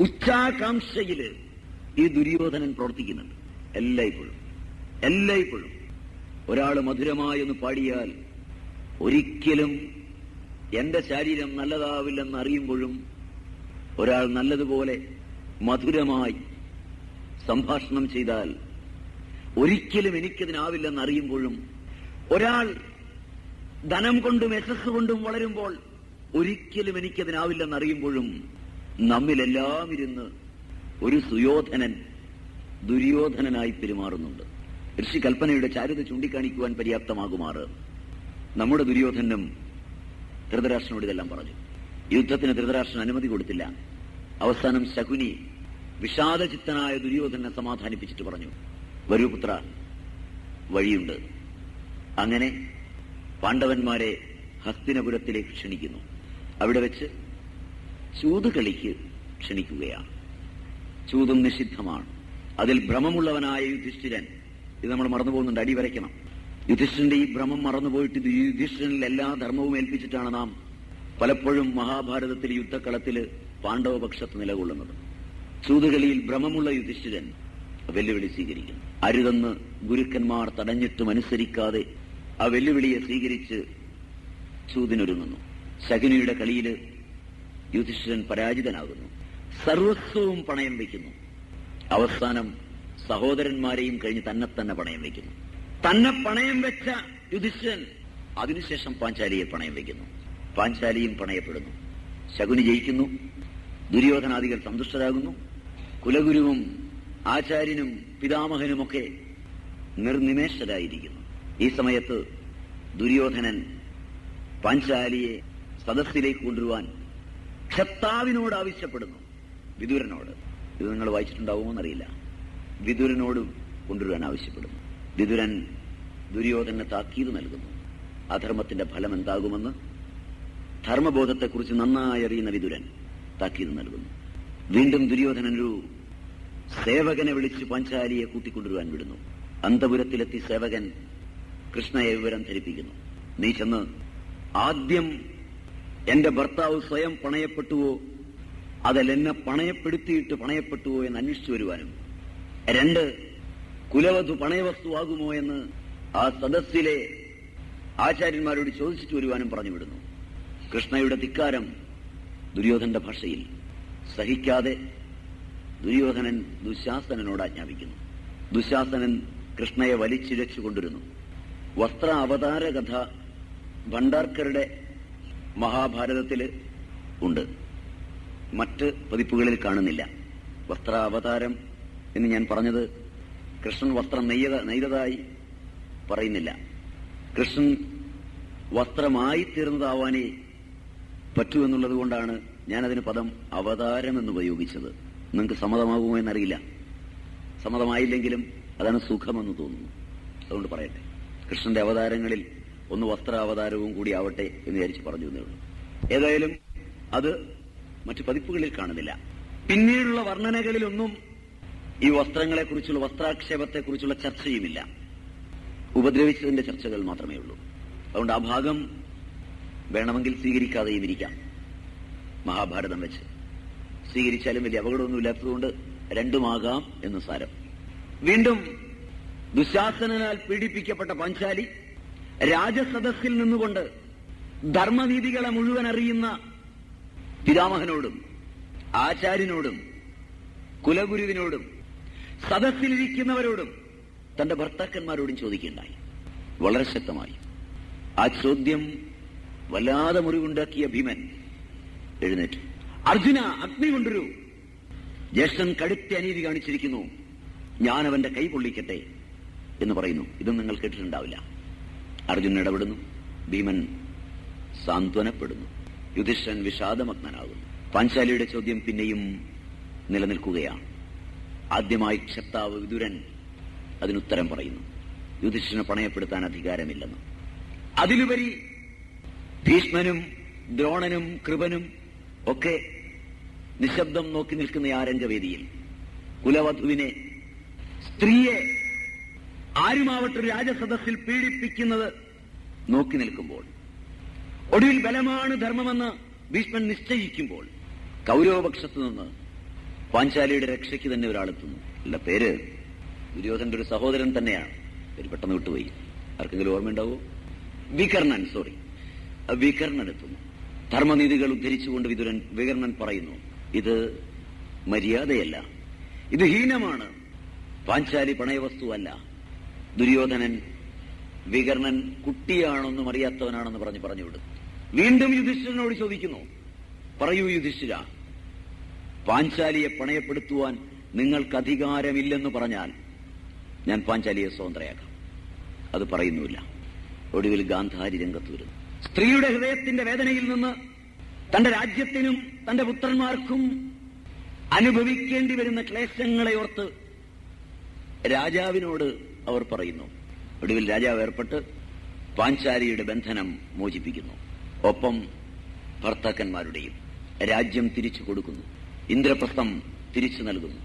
ഉച്ചാകാംക്ഷയിൽ ഈ ദുര്യോധനൻ പ്രവർത്തിക്കുന്നുണ്ട്. എല്ലായ്പ്പോഴും. എല്ലായ്പ്പോഴും. ഒരാൾ മധുരമായി ഒന്ന് പാടിയാൽ ഒരിക്കലും എന്റെ ശരീരം നല്ലതാവില്ലെന്ന് അറിയുമ്പോഴും ഒരാൾ നല്ലതുപോലെ മധുരമായി സംഭാഷണം ചെയ്താൽ ഒരിക്കലും എനിക്കതിനാവില്ലെന്ന് അറിയുമ്പോഴും ഒരാൾ ധനം കൊണ്ടും യശസ് കൊണ്ടും വളരുമ്പോൾ ഒരിക്കലും എനിക്കതിനാവില്ലെന്ന് അറിയുമ്പോഴും നമ്മിലെല്ലാം ഇരുന്ന് ഒരു സുയോധനൻ ദുര്യോധനനായി പെരുമാറുന്നുണ്ട്. ഋഷി കൽപ്പനയുടെ ചാരുത ചൂണ്ടിക്കാണിക്കുവാൻ പര്യാപ്തമാകുമാറ്. നമ്മുടെ ദുര്യോധനും ധൃതരാഷ്ട്രനോട് ഇതെല്ലാം പറഞ്ഞു. യുദ്ധത്തിന് ധൃതരാഷ്ട്രൻ അനുമതി കൊടുത്തില്ല. അവസാനം ശകുനി വിഷാദചിത്തനായ ദുര്യോധനെ സമാധാനിപ്പിച്ചിട്ട് പറഞ്ഞു വരൂ പുത്ര വഴിയുണ്ട്. അങ്ങനെ പാണ്ഡവന്മാരെ ഹസ്തിനപുരത്തിലേക്ക് ക്ഷണിക്കുന്നു. അവിടെ വെച്ച് ചൂതുകളിക്ക് ക്ഷണിക്കുകയാണ്. ചൂതും നിഷിദ്ധമാണ്. അതിൽ ഭ്രമമുള്ളവനായ യുധിഷ്ഠിരൻ ഇത് നമ്മൾ മറന്നുപോകുന്നുണ്ട് അടി വരയ്ക്കണം. യുധിഷ്ഠിരന്റെ ഈ ഭ്രമം മറന്നുപോയിട്ട് യുധിഷ്ഠിരനിൽ എല്ലാ ധർമ്മവും ഏൽപ്പിച്ചിട്ടാണ് നാം പലപ്പോഴും മഹാഭാരതത്തിൽ യുദ്ധക്കളത്തിൽ പാണ്ഡവപക്ഷത്ത് നിലകൊള്ളുന്നത്. ചൂതുകളിയിൽ ഭ്രമമുള്ള യുധിഷ്ഠിരൻ വെല്ലുവിളി സ്വീകരിക്കുന്നു. അരുതെന്ന് ഗുരുക്കന്മാർ തടഞ്ഞിട്ടും അനുസരിക്കാതെ ആ വെല്ലുവിളിയെ സ്വീകരിച്ച് ചൂതിനൊരുങ്ങുന്നു. ശകുനിയുടെ കളിയിൽ യുധിഷ്ഠിരൻ പരാജിതനാകുന്നു. സർവസ്വവും പണയം വയ്ക്കുന്നു. അവസാനം സഹോദരന്മാരെയും കഴിഞ്ഞ് തന്നെ തന്നെ പണയം വയ്ക്കുന്നു. തന്നെ പണയം വെച്ച യുധിഷ്ഠിരൻ അതിനുശേഷം പാഞ്ചാലിയെ പണയം വയ്ക്കുന്നു. പാഞ്ചാലിയും പണയപ്പെടുന്നു. ശകുനി ജയിക്കുന്നു. ദുര്യോധനാദികൾ സന്തുഷ്ടരാകുന്നു. കുലഗുരുവും ആചാര്യനും പിതാമഹനുമൊക്കെ നിർനിമേഷരായിരിക്കുന്നു ഈ സമയത്ത് ദുര്യോധനൻ പാഞ്ചാലിയെ സദസ്സിലേക്ക് കൊണ്ടുവരുവാൻ ക്ഷത്താവിനോട് ആവശ്യപ്പെടുന്നു. വിദുരനോട്. ഇത് നിങ്ങൾ വായിച്ചിട്ടുണ്ടാവുമോ എന്നറിയില്ല വിദുരനോട് കൊണ്ടുവരാൻ ആവശ്യപ്പെടുന്നു. വിദുരൻ ദുര്യോധനെ താക്കീത് നൽകുന്നു. അധർമ്മത്തിന്റെ ഫലം എന്താകുമെന്ന്? ധർമ്മബോധത്തെക്കുറിച്ച് നന്നായി അറിയുന്ന വിദുരൻ താക്കീത് നൽകുന്നു. വീണ്ടും ദുര്യോധനൻ ഒരു സേവകനെ വിളിച്ച് പാഞ്ചാലിയെ കൂട്ടിക്കൊണ്ടുവരാൻ വിടുന്നു. അന്തപുരത്തിലെത്തി സേവകൻ കൃഷ്ണയെ വിവരം ധരിപ്പിക്കുന്നു. നീ ചെന്ന് ആദ്യം എന്റെ ഭർത്താവ് സ്വയം പണയപ്പെട്ടുവോ അതല്ല എന്നെ പണയപ്പെടുത്തിയിട്ട് പണയപ്പെട്ടുവോ എന്ന് അന്വേഷിച്ചു വരുവാനും. രണ്ട് കുലവധു പണയവസ്തുവാകുമോ എന്ന് ആ സദസ്സിലെ ആചാര്യന്മാരോട് ചോദിച്ചിട്ട് വരുവാനും പറഞ്ഞു വിടുന്നു. കൃഷ്ണയുടെ ധിക്കാരം ദുര്യോധന്റെ ഭാഷയിൽ. സഹിക്കാതെ ദുര്യോധനൻ ദുശാസനനോട് ആജ്ഞാപിക്കുന്നു. ദുശാസനൻ കൃഷ്ണയെ വലിച്ചിഴച്ചു കൊണ്ടിരുന്നു വസ്ത്ര അവതാര കഥ ഭണ്ഡാർക്കരുടെ മഹാഭാരതത്തിൽ ഉണ്ട്. മറ്റ് പതിപ്പുകളിൽ കാണുന്നില്ല. വസ്ത്രാവതാരം എന്ന് ഞാൻ പറഞ്ഞത് കൃഷ്ണൻ വസ്ത്രം നെയ്യ നെയ്തതായി പറയുന്നില്ല. കൃഷ്ണൻ വസ്ത്രമായി തീർന്നതാവാനേ പറ്റൂ എന്നുള്ളത് കൊണ്ടാണ് ഞാനതിന് പദം അവതാരം എന്ന് ഉപയോഗിച്ചത്. നിങ്ങൾക്ക് സമ്മതമാകുമോ എന്നറിയില്ല. സമ്മതമായില്ലെങ്കിലും അതാണ് സുഖമെന്ന് തോന്നുന്നു. അതുകൊണ്ട് പറയട്ടെ. കൃഷ്ണന്റെ അവതാരങ്ങളിൽ ഒന്ന് വസ്ത്രാവതാരവും കൂടി ആവട്ടെ എന്ന് വിചാരിച്ച് പറഞ്ഞു എന്നേ ഉള്ളൂ. ഏതായാലും അത് മറ്റു പതിപ്പുകളിൽ കാണുന്നില്ല. പിന്നീടുള്ള വർണനകളിലൊന്നും ഈ വസ്ത്രങ്ങളെക്കുറിച്ചുള്ള വസ്ത്രാക്ഷേപത്തെക്കുറിച്ചുള്ള ചർച്ചയുമില്ല. ഉപദ്രവിച്ചതിന്റെ ചർച്ചകൾ മാത്രമേ ഉള്ളൂ. അതുകൊണ്ട് ആ ഭാഗം വേണമെങ്കിൽ സ്വീകരിക്കാതെയും ഇരിക്കാം. മഹാഭാരതം വെച്ച്. സ്വീകരിച്ചാലും വലിയ അപകടമൊന്നുമില്ലാത്തതുകൊണ്ട് രണ്ടുമാകാം എന്ന് സാരം. വീണ്ടും ദുശാസനാൽ പീഡിപ്പിക്കപ്പെട്ട പാഞ്ചാലി രാജസദസ്സിൽ നിന്നുകൊണ്ട് ധർമ്മനീതികളെ മുഴുവൻ അറിയുന്ന പിതാമഹനോടും ആചാര്യനോടും കുലഗുരുവിനോടും സദസ്സിലിരിക്കുന്നവരോടും തന്റെ ഭർത്താക്കന്മാരോടും ചോദിക്കുകയുണ്ടായി. വളരെ ശക്തമായി. ആ ചോദ്യം വല്ലാതെ മുറിവുണ്ടാക്കിയ ഭീമൻ എഴുന്നേറ്റു. അർജുന അഗ്നി കൊണ്ടുവരൂ. ജ്യേഷ്ഠൻ കടുത്ത അനീതി കാണിച്ചിരിക്കുന്നു. ഞാൻ അവന്റെ കൈ പൊള്ളിക്കട്ടെ എന്ന് പറയുന്നു. ഇതും നിങ്ങൾ കേട്ടിട്ടുണ്ടാവില്ല. അർജുനൻ ഇടപെടുന്നു. ഭീമൻ സാന്ത്വനപ്പെടുന്നു. യുധിഷ്ഠൻ വിഷാദമഗ്നനാകുന്നു. പാഞ്ചാലിയുടെ ചോദ്യം പിന്നെയും നിലനിൽക്കുകയാണ്. ആദ്യമായി ക്ഷത്താവ് വിദുരൻ അതിനുത്തരം പറയുന്നു. യുധിഷ്ഠനെ പണയപ്പെടുത്താൻ അധികാരമില്ലെന്ന്. അതിലുപരി ഭീഷ്മനും ദ്രോണനും കൃപനും ഒക്കെ നിശബ്ദം നോക്കി നിൽക്കുന്ന ആ രംഗവേദിയിൽ കുലവധുവിനെ സ്ത്രീയെ ആരുമാവട്ടെ രാജസദസ്സിൽ പീഡിപ്പിക്കുന്നത് നോക്കി നിൽക്കുമ്പോൾ ഒടുവിൽ ബലമാണ് ധർമ്മമെന്ന് ഭീഷ്മൻ നിശ്ചയിക്കുമ്പോൾ കൗരവപക്ഷത്തു നിന്ന് പാഞ്ചാലിയുടെ രക്ഷയ്ക്ക് തന്നെ ഒരാളെത്തുന്നു അല്ല പേര് ദുര്യോധന്റെ ഒരു സഹോദരൻ തന്നെയാണ്. പേര് പെട്ടെന്ന് വിട്ടുപോയി. ആർക്കെങ്കിലും ഓർമ്മയുണ്ടാവോ? വികർണൻ സോറി വികർണൻ എത്തുന്നു. ധർമ്മനീതികൾ ഉദ്ധരിച്ചുകൊണ്ട് വിതുരൻ വികർണൻ പറയുന്നു ഇത് മര്യാദയല്ല. ഇത് ഹീനമാണ്. പാഞ്ചാലി പണയവസ്തുവല്ല. ദുര്യോധനൻ വികർണൻ കുട്ടിയാണെന്നും അറിയാത്തവനാണെന്ന് പറഞ്ഞ് പറഞ്ഞു വിടും. വീണ്ടും യുധിഷ്ഠിരനോട് ചോദിക്കുന്നു പറയൂ യുധിഷ്ഠിര പാഞ്ചാലിയെ പണയപ്പെടുത്തുവാൻ നിങ്ങൾക്ക് അധികാരമില്ലെന്ന് പറഞ്ഞാൽ ഞാൻ പാഞ്ചാലിയെ സ്വതന്ത്രയാക്കാം. അത് പറയുന്നുമില്ല. ഒടുവിൽ ഗാന്ധാരി രംഗത്ത് വരുന്നു. സ്ത്രീയുടെ ഹൃദയത്തിന്റെ വേദനയിൽ നിന്ന് തന്റെ രാജ്യത്തിനും തന്റെ പുത്രന്മാർക്കും അനുഭവിക്കേണ്ടി വരുന്ന ക്ലേശങ്ങളെ ഓർത്ത് രാജാവിനോട് അവർ പറയുന്നു. ഒടുവിൽ രാജാവ് ഏർപ്പെട്ട് പാഞ്ചാരിയുടെ ബന്ധനം മോചിപ്പിക്കുന്നു. ഒപ്പം ഭർത്താക്കന്മാരുടെയും രാജ്യം തിരിച്ചു കൊടുക്കുന്നു. ഇന്ദ്രപ്രസ്ഥം തിരിച്ചു നൽകുന്നു.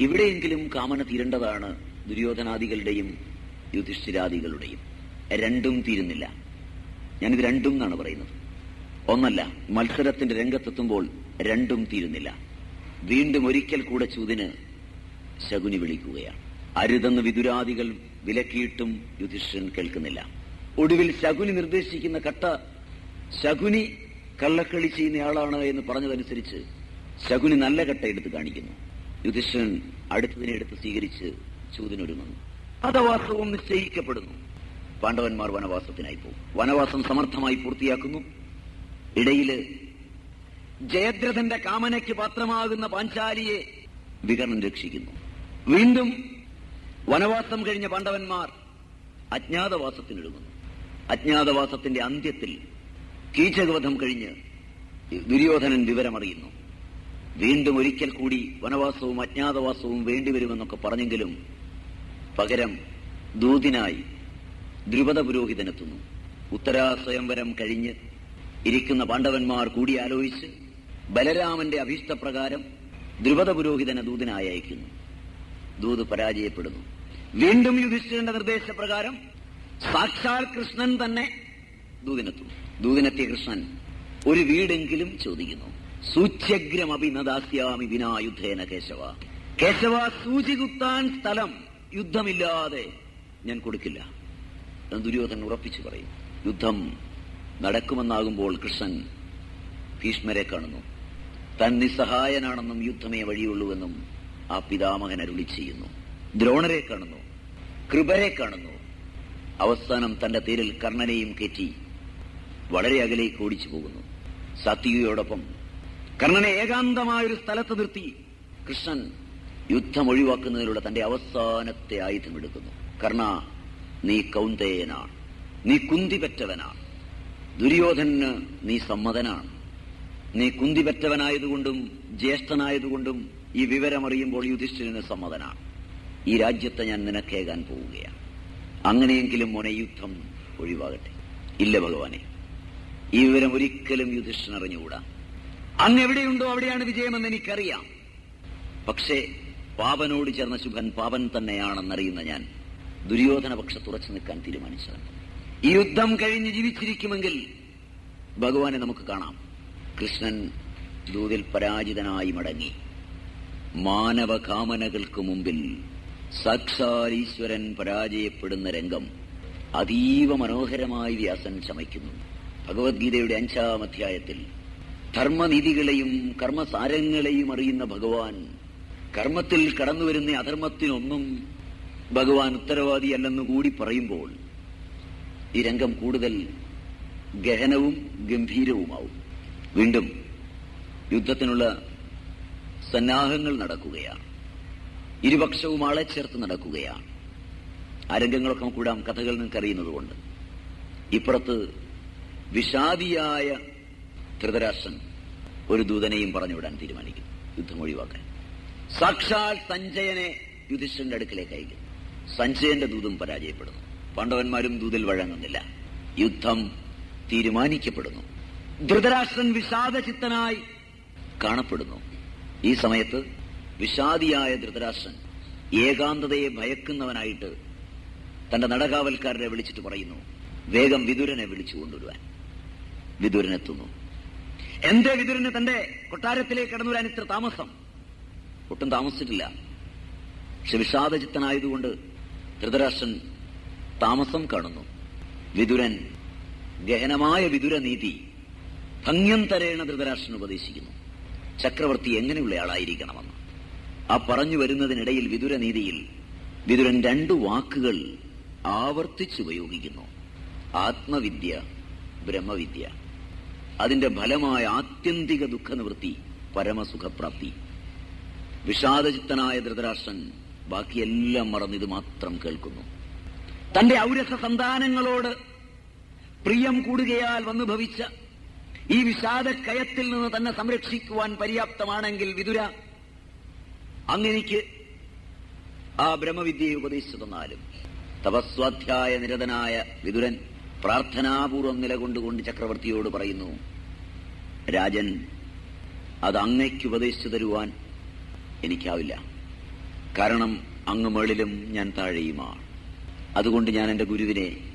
ഇവിടെയെങ്കിലും കാമന തീരേണ്ടതാണ് ദുര്യോധനാദികളുടെയും യുധിഷ്ഠിരാദികളുടെയും. രണ്ടും തീരുന്നില്ല. ഞാനിത് രണ്ടും എന്നാണ് പറയുന്നത്. ഒന്നല്ല മത്സരത്തിന്റെ രംഗത്തെത്തുമ്പോൾ രണ്ടും തീരുന്നില്ല. വീണ്ടും ഒരിക്കൽ കൂടെ ചൂതിന് ശകുനി വിളിക്കുകയാണ്. അരുതെന്ന് വിതുരാദികൾ വിലക്കിയിട്ടും യുധിഷ്ഠിരൻ കേൾക്കുന്നില്ല. ഒടുവിൽ ശകുനി നിർദ്ദേശിക്കുന്ന കട്ട ശകുനി കള്ളക്കളി ചെയ്യുന്നയാളാണ് എന്ന് പറഞ്ഞതനുസരിച്ച് ശകുനി നല്ല കട്ട എടുത്ത് കാണിക്കുന്നു. യുധിഷ്ഠിരൻ അടുത്തതിനെ എടുത്ത് സ്വീകരിച്ച് ചൂതിനൊരുങ്ങുന്നു. പദവാസവും നിശ്ചയിക്കപ്പെടുന്നു. പാണ്ഡവന്മാർ വനവാസത്തിനായി പോകും. വനവാസം സമർത്ഥമായി പൂർത്തിയാക്കുന്നു. ഇടയിൽ ജയദ്രഥന്റെ കാമനയ്ക്ക് പാത്രമാകുന്ന പാഞ്ചാലിയെ വികർണൻ രക്ഷിക്കുന്നു. വീണ്ടും വനവാസം കഴിഞ്ഞ പാണ്ഡവന്മാർ അജ്ഞാതവാസത്തിനൊരുങ്ങുന്നു അജ്ഞാതവാസത്തിന്റെ അന്ത്യത്തിൽ കീചകവധം കഴിഞ്ഞ് ദുര്യോധനൻ വിവരമറിയുന്നു. വീണ്ടും ഒരിക്കൽ കൂടി വനവാസവും അജ്ഞാതവാസവും വേണ്ടിവരുമെന്നൊക്കെ പറഞ്ഞെങ്കിലും പകരം ദൂതിനായി ദ്രുപദ പുരോഹിതനെത്തുന്നു. ഉത്തരാസ്വയംവരം കഴിഞ്ഞ് ഇരിക്കുന്ന പാണ്ഡവന്മാർ കൂടിയാലോചിച്ച് ബലരാമന്റെ അഭീഷ്ടപ്രകാരം ദ്രുപദ പുരോഹിതനെ ദൂതിനായി അയക്കുന്നു. ദൂത് പരാജയപ്പെടുന്നു. വീണ്ടും യുധിഷ്ഠിരന്റെ നിർദ്ദേശപ്രകാരം സാക്ഷാൽ കൃഷ്ണൻ തന്നെ ദൂതിനെത്തും. ദൂതിനെത്തിയ കൃഷ്ണൻ ഒരു വീടെങ്കിലും ചോദിക്കുന്നു. സൂച്യഗ്രമപി നദാസ്യാമി വിനാ യുദ്ധേന കേശവ. കേശവ സൂചി കുത്താൻ സ്ഥലം യുദ്ധമില്ലാതെ ഞാൻ കൊടുക്കില്ല. എന്ന് ദുര്യോധനൻ ഉറപ്പിച്ചു പറയും. യുദ്ധം നടക്കുമെന്നാകുമ്പോൾ കൃഷ്ണൻ ഭീഷ്മരെ കാണുന്നു. താൻ നിസ്സഹായനാണെന്നും യുദ്ധമേ വഴിയുള്ളൂവെന്നും ആ പിതാമഹൻ അരുളി ചെയ്യുന്നു. ദ്രോണരെ കാണുന്നു. കൃപരെ കാണുന്നു. അവസാനം തന്റെ തീരിൽ കർണനെയും കയറ്റി വളരെ അകലേക്ക് ഓടിച്ചു പോകുന്നു. സത്യയോടൊപ്പം കർണനെ ഏകാന്തമായൊരു സ്ഥലത്ത് നിർത്തി കൃഷ്ണൻ യുദ്ധം ഒഴിവാക്കുന്നതിനുള്ള തന്റെ അവസാനത്തെ ആയുധമെടുക്കുന്നു. കർണ നീ കൗന്ദേയനാണ്. നീ കുന്തിപറ്റവനാണ്. ദുര്യോധന് നീ സമ്മതനാണ്. നീ കുന്തിപറ്റവനായതുകൊണ്ടും ജ്യേഷ്ഠനായതുകൊണ്ടും ഈ വിവരമറിയുമ്പോൾ യുധിഷ്ഠിരന് സമ്മതനാണ്. ഈ രാജ്യത്തെ ഞാൻ നിനക്കേകാൻ പോവുകയാണ്. അങ്ങനെയെങ്കിലും മോനെ യുദ്ധം ഒഴിവാകട്ടെ. ഇല്ല ഭഗവാനെ ഈ വിവരം ഒരിക്കലും യുധിഷ്ഠൻ അറിഞ്ഞുകൂടാ. അങ്ങ് എവിടെയുണ്ടോ അവിടെയാണ് വിജയമെന്ന് എനിക്കറിയാം. പക്ഷേ പാപനോട് ചേർന്ന ശുഭൻ പാപൻ തന്നെയാണെന്നറിയുന്ന ഞാൻ ദുര്യോധന പക്ഷത്ത് ഉറച്ചു നിൽക്കാൻ തീരുമാനിച്ചതാണ്. ഈ യുദ്ധം കഴിഞ്ഞ് ജീവിച്ചിരിക്കുമെങ്കിൽ ഭഗവാനെ നമുക്ക് കാണാം. കൃഷ്ണൻ ദൂതിൽ പരാജിതനായി മടങ്ങി. മാനവകാമനകൾക്ക് മുമ്പിൽ സാക്ഷാൽ ഈശ്വരൻ പരാജയപ്പെടുന്ന രംഗം അതീവ മനോഹരമായി വ്യാസൻ ശമയ്ക്കുന്നു ഭഗവത്ഗീതയുടെ അഞ്ചാം അധ്യായത്തിൽ ധർമ്മനീതികളെയും കർമ്മസാരങ്ങളെയും അറിയുന്ന ഭഗവാൻ കർമ്മത്തിൽ കടന്നുവരുന്ന അധർമ്മത്തിനൊന്നും ഭഗവാൻ ഉത്തരവാദിയല്ലെന്ന് കൂടി പറയുമ്പോൾ ഈ രംഗം കൂടുതൽ ഗഹനവും ഗംഭീരവുമാവും. വീണ്ടും യുദ്ധത്തിനുള്ള സന്നാഹങ്ങൾ നടക്കുകയാണ്. ഇരുപക്ഷവും ആളെ ചേർത്ത് നടക്കുകയാണ്. ആ രംഗങ്ങളൊക്കെ കൂടാം കഥകൾ അറിയുന്നതുകൊണ്ട്. ഇപ്പുറത്ത് വിഷാദിയായ ധൃതരാഷ്ട്രൻ ഒരു ദൂതനെയും പറഞ്ഞുവിടാൻ തീരുമാനിക്കും യുദ്ധം ഒഴിവാക്കാൻ. സാക്ഷാൽ സഞ്ജയനെ യുധിഷ്ഠന്റെ അടുക്കിലേക്ക് അയക്കും സഞ്ജയന്റെ ദൂതും പരാജയപ്പെടുന്നു. പാണ്ഡവന്മാരും ദൂതിൽ വഴങ്ങുന്നില്ല. യുദ്ധം തീരുമാനിക്കപ്പെടുന്നു. ധൃതരാഷ്ട്രൻ വിഷാദചിത്തനായി കാണപ്പെടുന്നു. ഈ സമയത്ത് വിഷാദിയായ ധൃതരാഷ്ട്രൻ ഏകാന്തതയെ ഭയക്കുന്നവനായിട്ട് തന്റെ നടകാവൽക്കാരനെ വിളിച്ചിട്ട് പറയുന്നു വേഗം വിതുരനെ വിളിച്ചു കൊണ്ടുവരുവാൻ. വിതുരനെത്തുന്നു എന്തേ വിതുരന് തന്റെ കൊട്ടാരത്തിലേക്ക് കടന്നു വരാൻ ഇത്ര താമസം? ഒട്ടും താമസിച്ചിട്ടില്ല. പക്ഷെ വിഷാദചിത്തനായതുകൊണ്ട് ധൃതരാഷ്ട്രൻ താമസം കാണുന്നു. വിതുരൻ ഗഹനമായ വിതുരനീതി ഭംഗ്യന്തരേണ ധൃതരാഷ്ട്രൻ ഉപദേശിക്കുന്നു. ചക്രവർത്തി എങ്ങനെയുള്ള ആളായിരിക്കണമെന്ന്. ആ പറഞ്ഞു വരുന്നതിനിടയിൽ വിതുരനീതിയിൽ വിതുരൻ രണ്ടു വാക്കുകൾ ആവർത്തിച്ചുപയോഗിക്കുന്നു ആത്മവിദ്യ ബ്രഹ്മവിദ്യ. അതിന്റെ ഫലമായ ആത്യന്തിക ദുഃഖനിവൃത്തി പരമസുഖപ്രാപ്തി. വിഷാദചിത്തനായ ധൃതരാഷ്ട്രൻ ബാക്കിയെല്ലാം മറന്നിത് മാത്രം കേൾക്കുന്നു. തന്റെ ഔരസ സന്താനങ്ങളോട് പ്രിയം കൂടുകയാൽ വന്നു ഭവിച്ച ഈ വിഷാദക്കയത്തിൽ നിന്ന് തന്നെ സംരക്ഷിക്കുവാൻ പര്യാപ്തമാണെങ്കിൽ വിതുര അങ്ങനെക്ക് ആ ബ്രഹ്മവിദ്യയെ ഉപദേശിച്ചു തന്നാലും തപസ്വാധ്യായ നിരതനായ വിതുരൻ പ്രാർത്ഥനാപൂർവം നിലകൊണ്ടുകൊണ്ട് ചക്രവർത്തിയോട് പറയുന്നു രാജൻ അത് അങ്ങയ്ക്ക് ഉപദേശിച്ചു തരുവാൻ എനിക്കാവില്ല. കാരണം അങ്ങ് മേളിലും ഞാൻ താഴെയുമാണ്. അതുകൊണ്ട് ഞാൻ എന്റെ ഗുരുവിനെ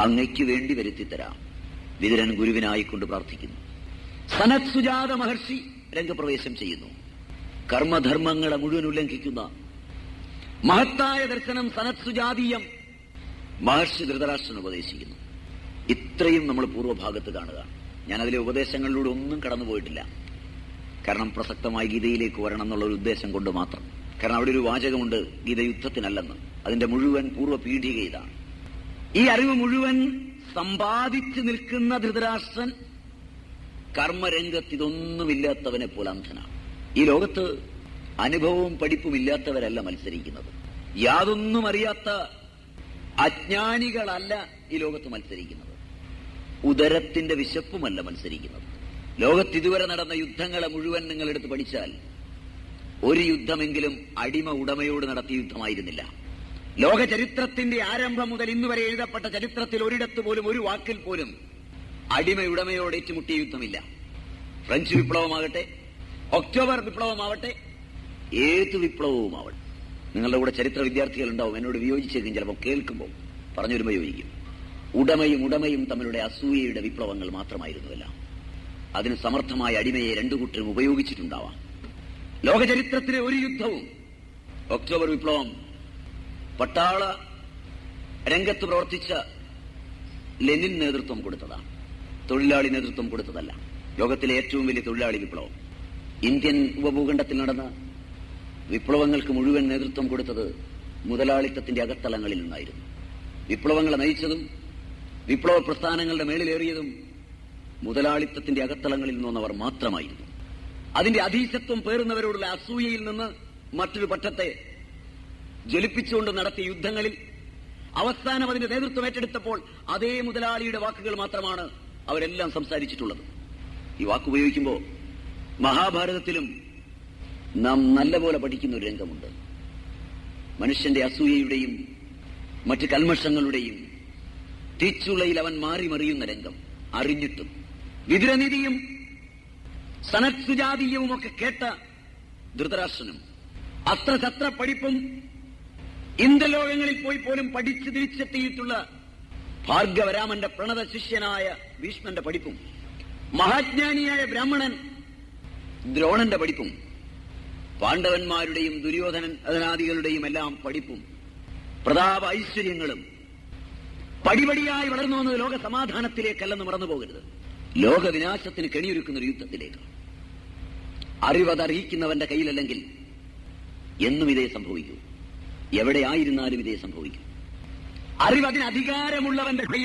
അങ്ങയ്ക്ക് വേണ്ടി വരുത്തിത്തരാം. വിതുരൻ ഗുരുവിനായിക്കൊണ്ട് പ്രാർത്ഥിക്കുന്നു. സനത് സുജാത മഹർഷി രംഗപ്രവേശം ചെയ്യുന്നു. കർമ്മധർമ്മങ്ങളെ മുഴുവൻ ഉല്ലംഘിക്കുന്ന മഹത്തായ ദർശനം സനത് സുജാതീയം മഹർഷി ധൃതരാഷ്ട്രൻ ഉപദേശിക്കുന്നു. ഇത്രയും നമ്മൾ പൂർവഭാഗത്ത് കാണുക. ഞാൻ അതിലെ ഉപദേശങ്ങളിലൂടെ ഒന്നും കടന്നുപോയിട്ടില്ല കാരണം പ്രസക്തമായി ഗീതയിലേക്ക് വരണം എന്നുള്ള ഒരു ഉദ്ദേശം കൊണ്ട് മാത്രം. കാരണം അവിടെ ഒരു വാചകമുണ്ട് ഗീത യുദ്ധത്തിനല്ലെന്ന്. അതിന്റെ മുഴുവൻ പൂർവ പീഠിക ഇതാണ്. ഈ അറിവ് മുഴുവൻ സമ്പാദിച്ചു നിൽക്കുന്ന ധൃതരാഷ്ട്രൻ കർമ്മരംഗത്ത് ഇതൊന്നുമില്ലാത്തവനെ പോലെ അന്ധനാണ്. ഈ ലോകത്ത് അനുഭവവും പഠിപ്പും ഇല്ലാത്തവരല്ല മത്സരിക്കുന്നത്. യാതൊന്നും അറിയാത്ത അജ്ഞാനികളല്ല ഈ ലോകത്ത് മത്സരിക്കുന്നത്. ഉദരത്തിന്റെ വിശപ്പുമല്ല മത്സരിക്കുന്നത്. ലോകത്ത് ഇതുവരെ നടന്ന യുദ്ധങ്ങളെ മുഴുവൻ നിങ്ങൾ എടുത്ത് പഠിച്ചാൽ ഒരു യുദ്ധമെങ്കിലും അടിമ ഉടമയോട് നടത്തിയ യുദ്ധമായിരുന്നില്ല. ലോക ചരിത്രത്തിന്റെ ആരംഭം മുതൽ ഇന്നുവരെ എഴുതപ്പെട്ട ചരിത്രത്തിൽ ഒരിടത്ത് പോലും ഒരു വാക്കിൽ പോലും അടിമയുടമയോട് ഏറ്റുമുട്ടിയ യുദ്ധമില്ല. French വിപ്ലവമാകട്ടെ October വിപ്ലവമാവട്ടെ. ഏത് വിപ്ലവവുമാവട്ടെ. നിങ്ങളുടെ കൂടെ ചരിത്ര വിദ്യാർത്ഥികൾ ഉണ്ടാവും എന്നോട് വിയോജിച്ചേക്കും ചിലപ്പോൾ കേൾക്കുമ്പോൾ പറഞ്ഞു വരുമ്പോൾ യോജിക്കും. ഉടമയും ഉടമയും തമ്മിലുള്ള അസൂയയുടെ വിപ്ലവങ്ങൾ മാത്രമായിരുന്നുവല്ല. അതിന് സമർത്ഥമായ അടിമയെ രണ്ടു കൂട്ടരും ഉപയോഗിച്ചിട്ടുണ്ടാവാം. ലോകചരിത്രത്തിലെ ഒരു യുദ്ധവും ഒക്ടോബർ വിപ്ലവം പട്ടാള രംഗത്ത് പ്രവർത്തിച്ച ലെനിൻ നേതൃത്വം കൊടുത്തതാണ്. തൊഴിലാളി നേതൃത്വം കൊടുത്തതല്ല. ലോകത്തിലെ ഏറ്റവും വലിയ തൊഴിലാളി വിപ്ലവം. ഇന്ത്യൻ ഉപഭൂഖണ്ഡത്തിൽ നടന്ന വിപ്ലവങ്ങൾക്ക് മുഴുവൻ നേതൃത്വം കൊടുത്തത് മുതലാളിത്തത്തിന്റെ അകത്തളങ്ങളിൽ നിന്നായിരുന്നു. വിപ്ലവങ്ങളെ നയിച്ചതും വിപ്ലവ പ്രസ്ഥാനങ്ങളുടെ മേളിലേറിയതും മുതലാളിത്തത്തിന്റെ അകത്തളങ്ങളിൽ നിന്നവർ മാത്രമായിരുന്നു. അതിന്റെ അധീശത്വം പേറുന്നവരോടുള്ള അസൂയയിൽ നിന്ന് മറ്റൊരു പക്ഷത്തെ ജ്വലിപ്പിച്ചുകൊണ്ട് നടത്തിയ യുദ്ധങ്ങളിൽ അവസാനം അതിന്റെ നേതൃത്വം ഏറ്റെടുത്തപ്പോൾ അതേ മുതലാളിയുടെ വാക്കുകൾ മാത്രമാണ് അവരെല്ലാം സംസാരിച്ചിട്ടുള്ളത്. ഈ വാക്ക് ഉപയോഗിക്കുമ്പോൾ മഹാഭാരതത്തിലും നാം നല്ലപോലെ പഠിക്കുന്ന ഒരു രംഗമുണ്ട്. മനുഷ്യന്റെ അസൂയയുടെയും മറ്റ് കൽമഷങ്ങളുടെയും തീച്ചുളയിൽ അവൻ മാറി മറിയുന്ന രംഗം അറിഞ്ഞിട്ടും. വിതുരനിധിയും സനത്സുജാതീയവും ഒക്കെ കേട്ട ധൃതരാഷ്ട്രനും അത്ര തത്ര പഠിപ്പും ഇന്ദ്രലോകങ്ങളിൽ പോയി പോലും പഠിച്ചു തിരിച്ചെത്തിയിട്ടുള്ള ഭാർഗവരാമന്റെ പ്രണത ശിഷ്യനായ ഭീഷ്മന്റെ പഠിപ്പും മഹാജ്ഞാനിയായ ബ്രാഹ്മണൻ ദ്രോണന്റെ പഠിപ്പും പാണ്ഡവന്മാരുടെയും ദുര്യോധനൻ അതനാദികളുടെയും എല്ലാം പഠിപ്പും പ്രതാപ ഐശ്വര്യങ്ങളും പടിപടിയായി വളർന്നു വന്നത് ലോക സമാധാനത്തിലേക്കല്ലെന്ന് മറന്നു പോകരുത് ലോകവിനാശത്തിന് കെണിയൊരുക്കുന്ന ഒരു യുദ്ധത്തിലേക്ക്. അറിവതറിയിക്കുന്നവന്റെ കയ്യിലല്ലെങ്കിൽ എന്നും ഇതേ സംഭവിക്കൂ. എവിടെയായിരുന്നാലും ഇതേ സംഭവിക്കും. അറിവ് അധികാരമുള്ളവന്റെ കയ്യിൽ